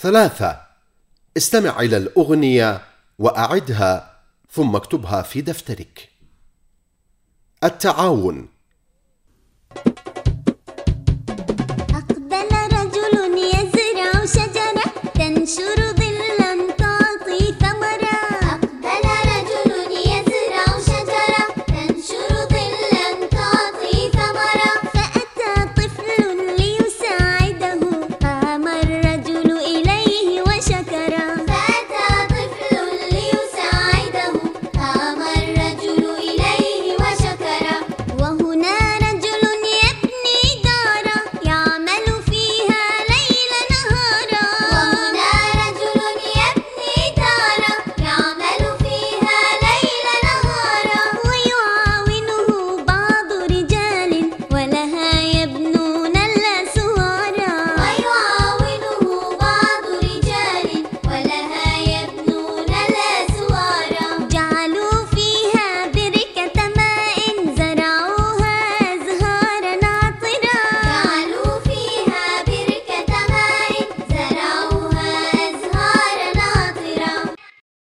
ثلاثة. استمع إلى الأغنية وأعدها ثم اكتبها في دفترك. التعاون.